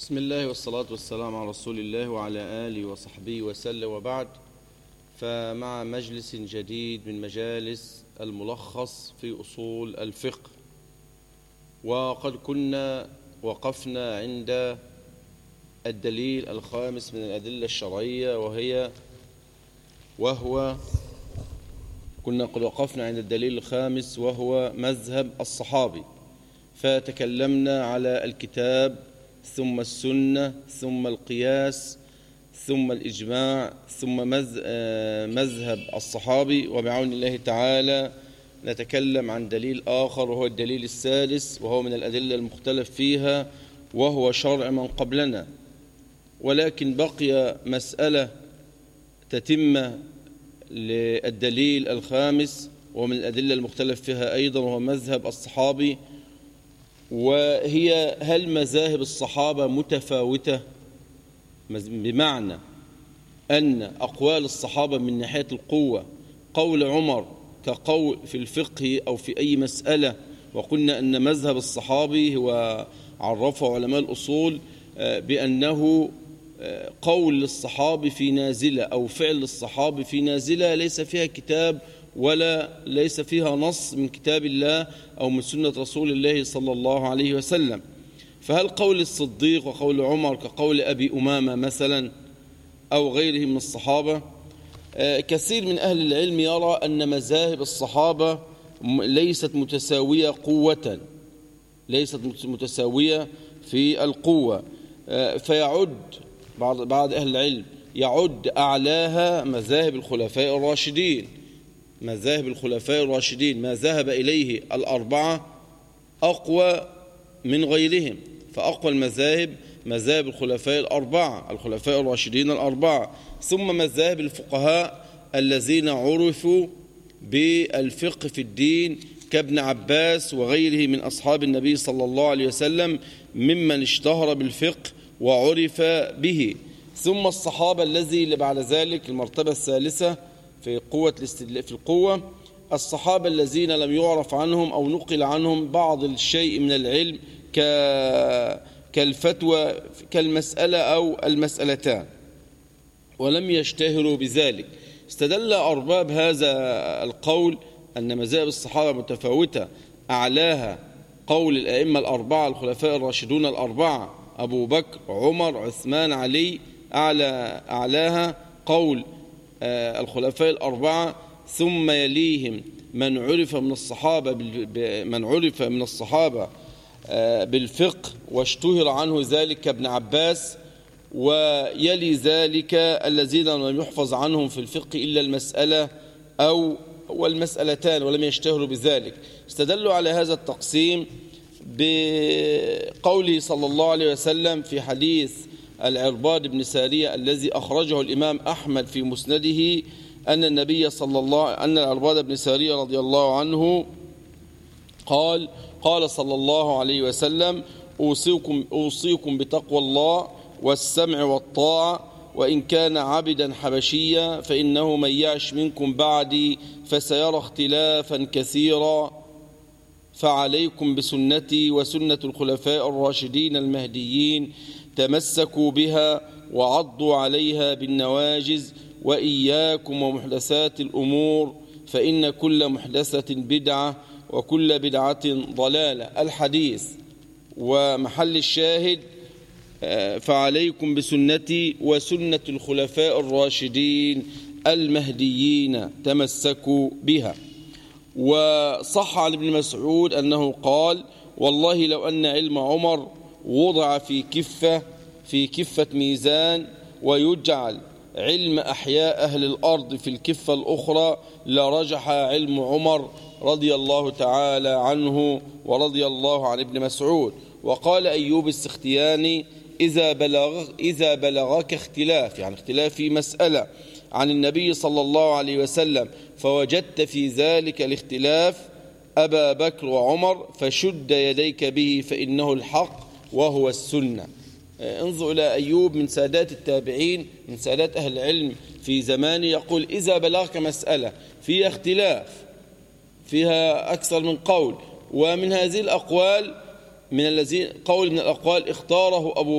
بسم الله والصلاة والسلام على رسول الله وعلى آله وصحبه وسلم وبعد. فمع مجلس جديد من مجالس الملخص في أصول الفقه وقد كنا وقفنا عند الدليل الخامس من الأدلة الشرعية وهي وهو كنا قد وقفنا عند الدليل الخامس وهو مذهب الصحابي. فتكلمنا على الكتاب ثم السنة ثم القياس ثم الإجماع ثم مذهب الصحابي. وبعون الله تعالى نتكلم عن دليل آخر وهو الدليل الثالث وهو من الأدلة المختلف فيها وهو شرع من قبلنا. ولكن بقي مسألة تتم للدليل الخامس ومن الأدلة المختلف فيها أيضا وهو مذهب الصحابي وهي هل مذاهب الصحابة متفاوتة؟ بمعنى أن أقوال الصحابة من ناحية القوة قول عمر كقول في الفقه أو في أي مسألة وقلنا أن مذهب الصحابي هو عرفه علماء الأصول بأنه قول للصحابي في نازلة أو فعل للصحابي في نازلة ليس فيها كتاب ولا ليس فيها نص من كتاب الله أو من سنة رسول الله صلى الله عليه وسلم. فهل قول الصديق وقول عمر كقول أبي أمامة مثلا أو غيره من الصحابة؟ كثير من أهل العلم يرى أن مذاهب الصحابة ليست متساوية قوة ليست متساوية في القوة. فيعد بعض بعض أهل العلم يعد أعلاها مذاهب الخلفاء الراشدين. مذاهب الخلفاء الراشدين ما ذهب إليه الأربعة أقوى من غيرهم. فأقوى المذاهب مذاهب الخلفاء الأربعة الخلفاء الراشدين الأربعة. ثم مذاهب الفقهاء الذين عرفوا بالفقه في الدين كابن عباس وغيره من أصحاب النبي صلى الله عليه وسلم ممن اشتهر بالفقه وعرف به. ثم الصحابة الذي بعد ذلك المرتبة الثالثة في قوة الاستدلاء في القوة. الصحابة الذين لم يعرف عنهم أو نقل عنهم بعض الشيء من العلم كالفتوى كالمسألة أو المسألتان. ولم يشتهروا بذلك. استدل أرباب هذا القول أن مذاهب الصحابة متفاوتة. أعلاها قول الأئمة الأربعة الخلفاء الراشدون الأربعة أبو بكر عمر عثمان علي أعلى أعلاها قول الخلفاء الأربعة ثم يليهم من عرف من الصحابة من عرف من الصحابة بالفقه واشتهر عنه ذلك ابن عباس ويلي ذلك الذين لم يحفظ عنهم في الفقه إلا المسألة أو والمسألتان ولم يشتهروا بذلك. استدلوا على هذا التقسيم بقوله صلى الله عليه وسلم في حديث العرباد بن سارية الذي أخرجه الإمام أحمد في مسنده أن النبي صلى الله أن العرباد بن سارية رضي الله عنه قال قال صلى الله عليه وسلم أوصيكم, أوصيكم بتقوى الله والسمع والطاعة وإن كان عبدا حبشيا فإنه من يعش منكم بعدي فسيرى اختلافا كثيرا. فعليكم بسنتي وسنة الخلفاء الراشدين المهديين تمسكوا بها وعضوا عليها بالنواجز وإياكم ومحدثات الأمور فإن كل محدثة بدعة وكل بدعة ضلالة. الحديث ومحل الشاهد فعليكم بسنتي وسنة الخلفاء الراشدين المهديين تمسكوا بها. وصح عن ابن مسعود أنه قال والله لو أن علم عمر وضع في كفة في كفة ميزان ويجعل علم أحياء أهل الأرض في الكفة الأخرى لرجح علم عمر رضي الله تعالى عنه ورضي الله عن ابن مسعود. وقال أيوب السختياني إذا, بلغ إذا بلغك اختلاف يعني اختلاف في مسألة عن النبي صلى الله عليه وسلم فوجدت في ذلك الاختلاف أبا بكر وعمر فشد يديك به فإنه الحق وهو السنة. انظر إلى أيوب من سادات التابعين من سادات أهل العلم في زمانه يقول إذا بلغك مسألة فيها اختلاف فيها أكثر من قول ومن هذه الأقوال من الذين قول من الأقوال اختاره أبو